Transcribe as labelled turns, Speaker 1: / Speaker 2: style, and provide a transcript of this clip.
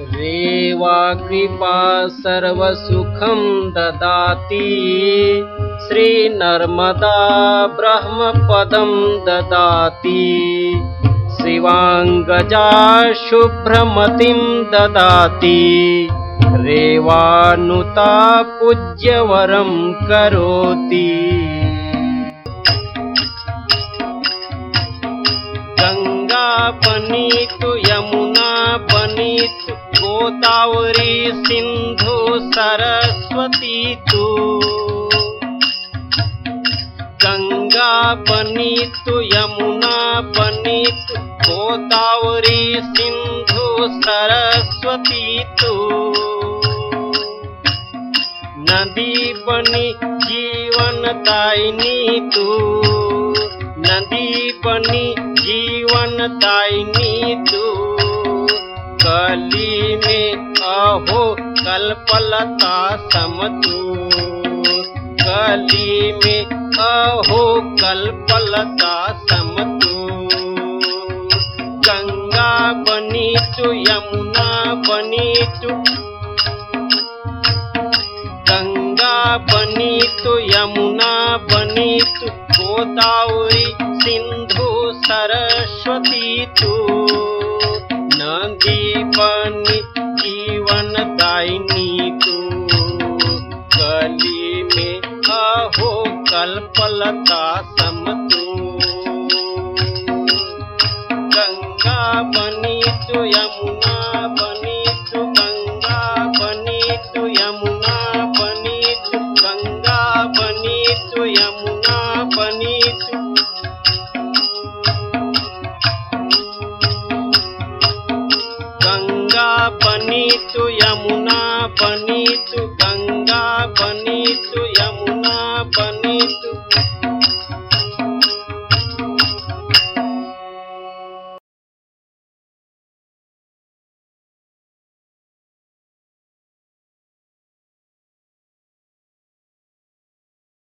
Speaker 1: रेवा कृपा सर्वसुखं ददाति। श्रीनर्मदा ब्रह्मपदं ददाति। शिवाङ्गजा शुभ्रमतिं ददाति। रेवानुता पूज्यवरं करोति। गङ्गा पनीतु यमुना पनीतु गोदावरी सिन्धु सरस्वती तु। गङ्गा पनीतु यमुना पनीतु गोदावरी सिन्धु सरस्वती तु। नदी बनी जीवनदायिनी तू नदी बनी जीवनदायिनी तू कली में अहो कल्पलता समतू कली में अहो कल्पलता समतू गंगा बनी तू यमुना बनी तू गंगा बनी तो यमुना बनी तो गोदावरी सिंधु सरस्वती तो। कल्पलता समतू गंगा बनी तो यमुना बनी तो गंगा बनी तो यमुना बनी तो गंगा बनी तो यमुना बनी तो गंगा बनी तो यमुना बनी तो गंगा बनी तो